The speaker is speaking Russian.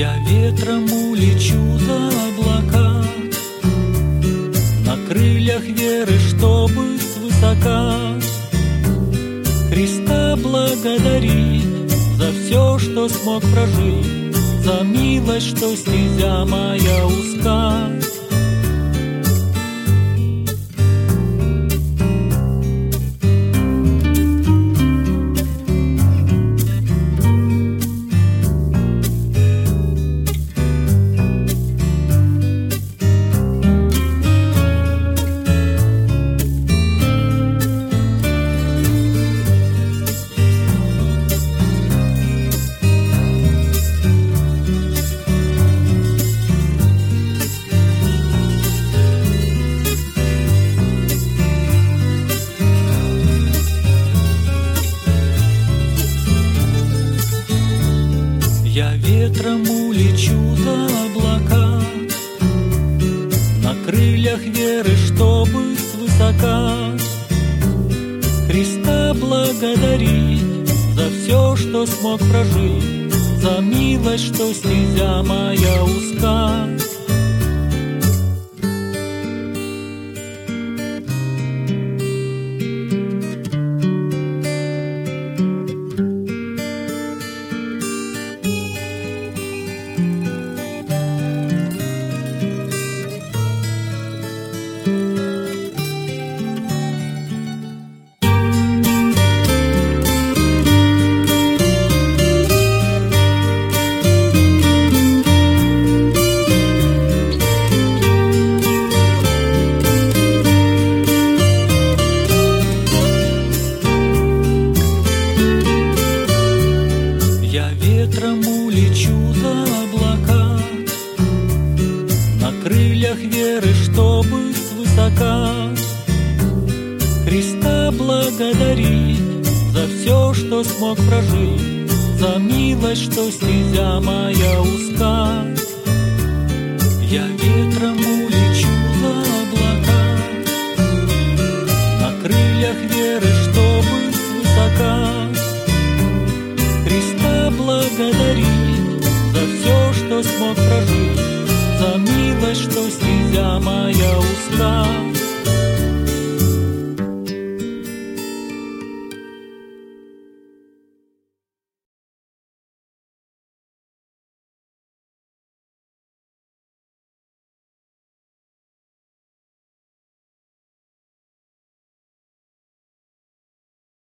Я ветром улечу за облака. На крыльях веры, чтобы свысока. Христа благодарить За все, что смог прожить За милость, что стезя моя узка Я ветром улечу за облака. На крыльях веры, чтобы свысока. Христа благодарить За все, что смог прожить За милость, что стезя моя узка улечу за облака. На крыльях веры, чтобы свысока Христа благодарить За все, что смог прожить За милость, что стезя моя узка. Я ветром что смог прожить, за милость, что стезя моя узка.